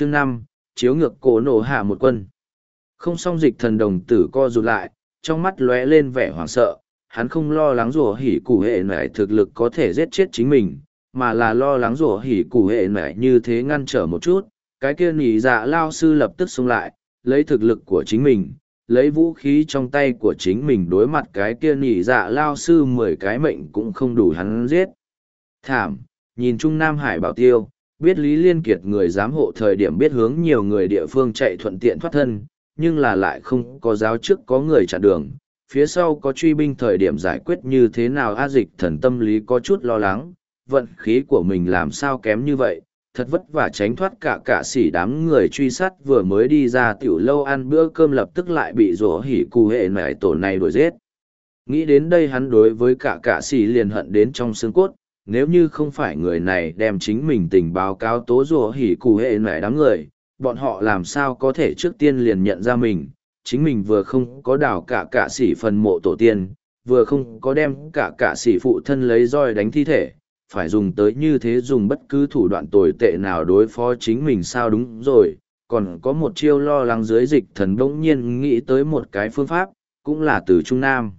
chương năm, chiếu ngược cổ nổ hạ một quân. Không xong dịch thần đồng tử co rụt lại, trong mắt lóe lên vẻ hoảng sợ, hắn không lo lắng rủa hỉ cụ hệ nại thực lực có thể giết chết chính mình, mà là lo lắng rủa hỉ cụ hệ nại như thế ngăn trở một chút, cái kia nỉ dạ lao sư lập tức xông lại, lấy thực lực của chính mình, lấy vũ khí trong tay của chính mình đối mặt cái kia nỉ dạ lao sư mười cái mệnh cũng không đủ hắn giết. Thảm, nhìn trung nam hải bảo tiêu biết lý liên kiệt người giám hộ thời điểm biết hướng nhiều người địa phương chạy thuận tiện thoát thân, nhưng là lại không có giáo trước có người chặn đường. Phía sau có truy binh thời điểm giải quyết như thế nào, a dịch thần tâm lý có chút lo lắng. Vận khí của mình làm sao kém như vậy? Thật vất vả tránh thoát cả cả xỉ đám người truy sát, vừa mới đi ra tiểu lâu ăn bữa cơm lập tức lại bị rổ hỉ cù hệ mẹ tổ này đuổi giết. Nghĩ đến đây hắn đối với cả cả xỉ liền hận đến trong xương cốt nếu như không phải người này đem chính mình tình báo cáo tố rùa hỉ cụ hệ mẹ đám người, bọn họ làm sao có thể trước tiên liền nhận ra mình? Chính mình vừa không có đào cả cả xỉ phần mộ tổ tiên, vừa không có đem cả cả xỉ phụ thân lấy roi đánh thi thể, phải dùng tới như thế dùng bất cứ thủ đoạn tồi tệ nào đối phó chính mình sao đúng rồi? Còn có một chiêu lo lắng dưới dịch thần bỗng nhiên nghĩ tới một cái phương pháp, cũng là từ trung nam.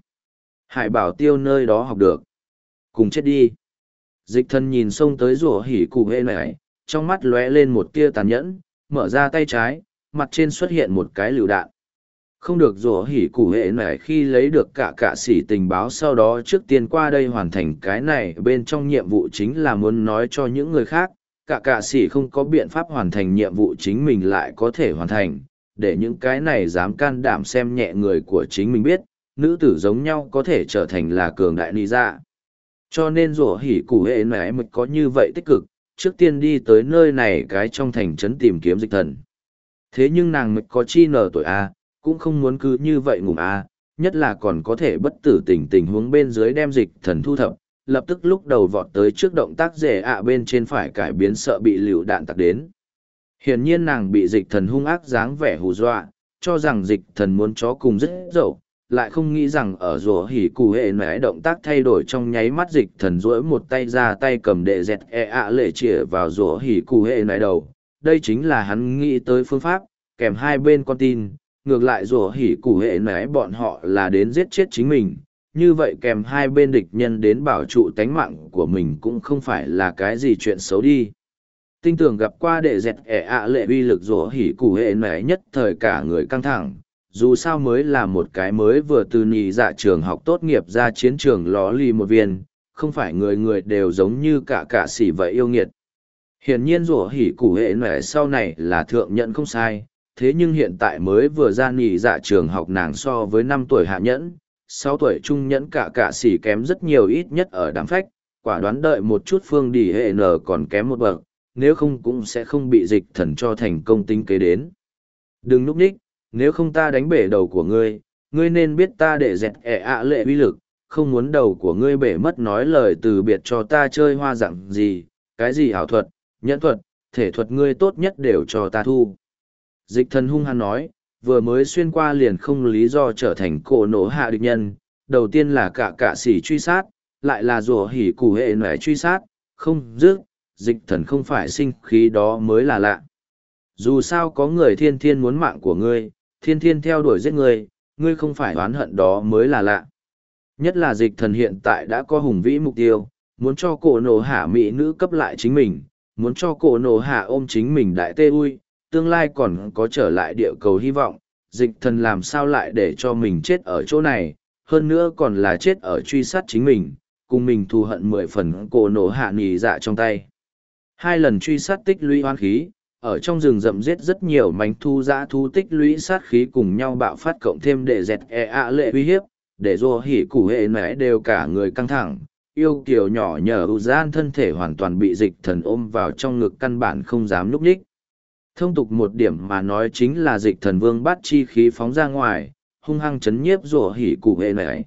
Hải bảo tiêu nơi đó học được. Cùng chết đi dịch thần nhìn xông tới rủa hỉ cụ hệ này, trong mắt lóe lên một tia tàn nhẫn, mở ra tay trái, mặt trên xuất hiện một cái lựu đạn. Không được rủa hỉ cụ hệ này khi lấy được cả cả sỉ tình báo sau đó trước tiên qua đây hoàn thành cái này, bên trong nhiệm vụ chính là muốn nói cho những người khác, cả cả sỉ không có biện pháp hoàn thành nhiệm vụ chính mình lại có thể hoàn thành, để những cái này dám can đảm xem nhẹ người của chính mình biết, nữ tử giống nhau có thể trở thành là cường đại ni ra cho nên rủa hỉ cụ hệ này mực có như vậy tích cực, trước tiên đi tới nơi này cái trong thành trấn tìm kiếm dịch thần. Thế nhưng nàng mực có chi nở tuổi a, cũng không muốn cứ như vậy ngủ a, nhất là còn có thể bất tử tình tình huống bên dưới đem dịch thần thu thập, lập tức lúc đầu vọt tới trước động tác rể ạ bên trên phải cải biến sợ bị lựu đạn tặc đến. Hiển nhiên nàng bị dịch thần hung ác dáng vẻ hù dọa, cho rằng dịch thần muốn chó cùng rất dậu lại không nghĩ rằng ở rùa hỉ cụ hệ nẻ động tác thay đổi trong nháy mắt dịch thần rỗi một tay ra tay cầm đệ dẹt e ạ lệ chĩa vào rùa hỉ cụ hệ nẻ đầu. Đây chính là hắn nghĩ tới phương pháp, kèm hai bên con tin, ngược lại rùa hỉ cụ hệ nẻ bọn họ là đến giết chết chính mình. Như vậy kèm hai bên địch nhân đến bảo trụ tánh mạng của mình cũng không phải là cái gì chuyện xấu đi. Tinh tưởng gặp qua đệ dẹt ẻ ạ lệ uy lực rủa hỉ cụ hệ nẻ nhất thời cả người căng thẳng dù sao mới là một cái mới vừa từ nhị dạ trường học tốt nghiệp ra chiến trường ló ly một viên, không phải người người đều giống như cả cả sỉ vậy yêu nghiệt. Hiển nhiên rủa hỉ củ hệ nẻ sau này là thượng nhận không sai, thế nhưng hiện tại mới vừa ra nhị dạ trường học nàng so với năm tuổi hạ nhẫn, sáu tuổi trung nhẫn cả cả sỉ kém rất nhiều ít nhất ở đám phách, quả đoán đợi một chút phương đi hệ nở còn kém một bậc, nếu không cũng sẽ không bị dịch thần cho thành công tinh kế đến. Đừng núp ních, nếu không ta đánh bể đầu của ngươi, ngươi nên biết ta để dẹt ẻ ạ lệ uy lực, không muốn đầu của ngươi bể mất nói lời từ biệt cho ta chơi hoa dạng gì, cái gì ảo thuật, nhẫn thuật, thể thuật ngươi tốt nhất đều cho ta thu. Dịch thần hung hăng nói, vừa mới xuyên qua liền không lý do trở thành cổ nổ hạ địch nhân, đầu tiên là cả cả sỉ truy sát, lại là rùa hỉ củ hệ nẻ truy sát, không dứt, dịch thần không phải sinh khí đó mới là lạ. Dù sao có người thiên thiên muốn mạng của ngươi, thiên thiên theo đuổi giết ngươi, ngươi không phải oán hận đó mới là lạ. Nhất là dịch thần hiện tại đã có hùng vĩ mục tiêu, muốn cho cổ nổ hạ mỹ nữ cấp lại chính mình, muốn cho cổ nổ hạ ôm chính mình đại tê ui, tương lai còn có trở lại địa cầu hy vọng, dịch thần làm sao lại để cho mình chết ở chỗ này, hơn nữa còn là chết ở truy sát chính mình, cùng mình thù hận mười phần cổ nổ hạ nì dạ trong tay. Hai lần truy sát tích lũy hoan khí, ở trong rừng rậm giết rất nhiều mánh thu giã thu tích lũy sát khí cùng nhau bạo phát cộng thêm để dẹt e ạ lệ uy hiếp, để dô hỉ cụ hệ mẽ đều cả người căng thẳng. Yêu kiều nhỏ nhờ ưu gian thân thể hoàn toàn bị dịch thần ôm vào trong ngực căn bản không dám núp ních thông tục một điểm mà nói chính là dịch thần vương bắt chi khí phóng ra ngoài, hung hăng chấn nhiếp rủa hỉ cụ hệ mẹ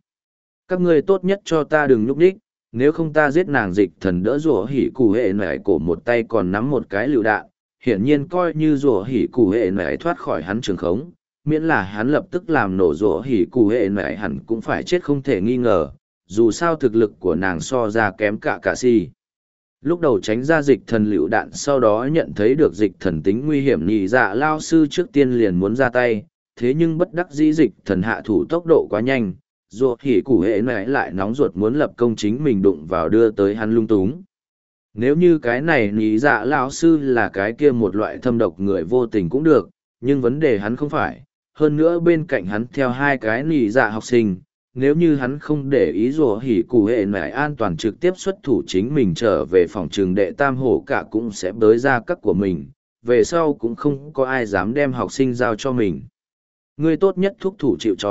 các ngươi tốt nhất cho ta đừng núp ních nếu không ta giết nàng dịch thần đỡ rủa hỉ cụ hệ mẹ cổ một tay còn nắm một cái lựu đạn hiển nhiên coi như rủa hỉ cụ hệ này thoát khỏi hắn trường khống, miễn là hắn lập tức làm nổ rủa hỉ cụ hệ này hẳn cũng phải chết không thể nghi ngờ, dù sao thực lực của nàng so ra kém cả cả si. lúc đầu tránh ra dịch thần lựu đạn sau đó nhận thấy được dịch thần tính nguy hiểm nhị dạ lao sư trước tiên liền muốn ra tay thế nhưng bất đắc dĩ dịch thần hạ thủ tốc độ quá nhanh ruột hỉ củ hệ mẹ lại nóng ruột muốn lập công chính mình đụng vào đưa tới hắn lung túng nếu như cái này nhị dạ lão sư là cái kia một loại thâm độc người vô tình cũng được, nhưng vấn đề hắn không phải. Hơn nữa bên cạnh hắn theo hai cái nhị dạ học sinh, nếu như hắn không để ý rùa hỉ cụ hệ nải an toàn trực tiếp xuất thủ chính mình trở về phòng trường đệ tam hổ cả cũng sẽ bới ra các của mình, về sau cũng không có ai dám đem học sinh giao cho mình. Ngươi tốt nhất thúc thủ chịu c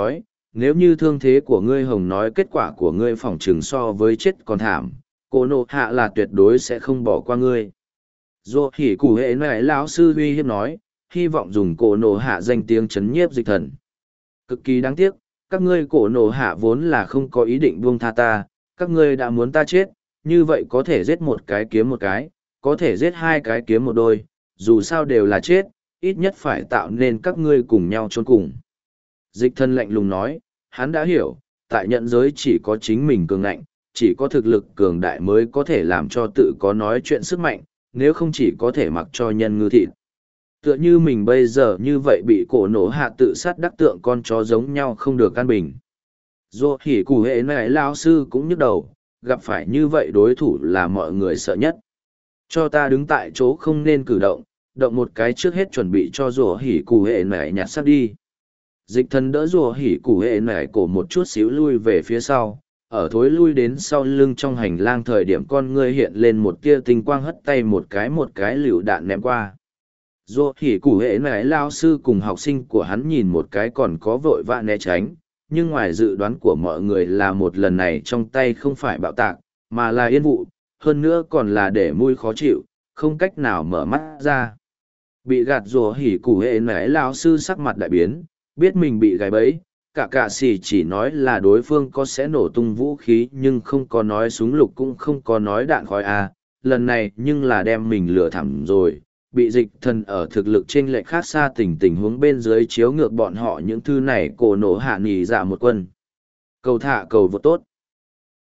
nếu như thương thế của ngươi hồng nói kết quả của ngươi phòng trường so với chết còn thảm cô nộ hạ là tuyệt đối sẽ không bỏ qua ngươi Dù hỉ cụ hệ nải lão sư uy hiếp nói hy vọng dùng cổ nổ hạ danh tiếng chấn nhiếp dịch thần cực kỳ đáng tiếc các ngươi cổ nổ hạ vốn là không có ý định buông tha ta, các ngươi đã muốn ta chết, như vậy có thể giết một cái kiếm một cái, có thể giết hai cái kiếm một đôi, dù sao đều là chết, ít nhất phải tạo nên các ngươi cùng nhau trốn cùng. Dịch thân lạnh lùng nói, hắn đã hiểu, tại nhận giới chỉ có chính mình cường ngạnh, chỉ có thực lực cường đại mới có thể làm cho tự có nói chuyện sức mạnh, nếu không chỉ có thể mặc cho nhân ngư thịt tựa như mình bây giờ như vậy bị cổ nổ hạ tự sát đắc tượng con chó giống nhau không được căn bình. Dù hỉ củ hệ này lao sư cũng nhức đầu, gặp phải như vậy đối thủ là mọi người sợ nhất. Cho ta đứng tại chỗ không nên cử động, động một cái trước hết chuẩn bị cho rùa hỉ củ hệ này nhặt sắp đi. Dịch thần đỡ rùa hỉ củ hệ này cổ một chút xíu lui về phía sau, ở thối lui đến sau lưng trong hành lang thời điểm con ngươi hiện lên một tia tinh quang hất tay một cái một cái lựu đạn ném qua Dù hỉ củ hệ nải lao sư cùng học sinh của hắn nhìn một cái còn có vội vã né tránh, nhưng ngoài dự đoán của mọi người là một lần này trong tay không phải bạo tạc, mà là yên vụ, hơn nữa còn là để mùi khó chịu, không cách nào mở mắt ra. Bị gạt rùa hỉ củ hệ nải lao sư sắc mặt đại biến, biết mình bị gài bẫy, cả cả xì chỉ nói là đối phương có sẽ nổ tung vũ khí nhưng không có nói súng lục cũng không có nói đạn khói a à. lần này nhưng là đem mình lừa thẳm rồi bị dịch thần ở thực lực trên lệch khác xa tình tình huống bên dưới chiếu ngược bọn họ những thư này cổ nổ hạ nghỉ dạ một quân. Cầu thả cầu vượt tốt.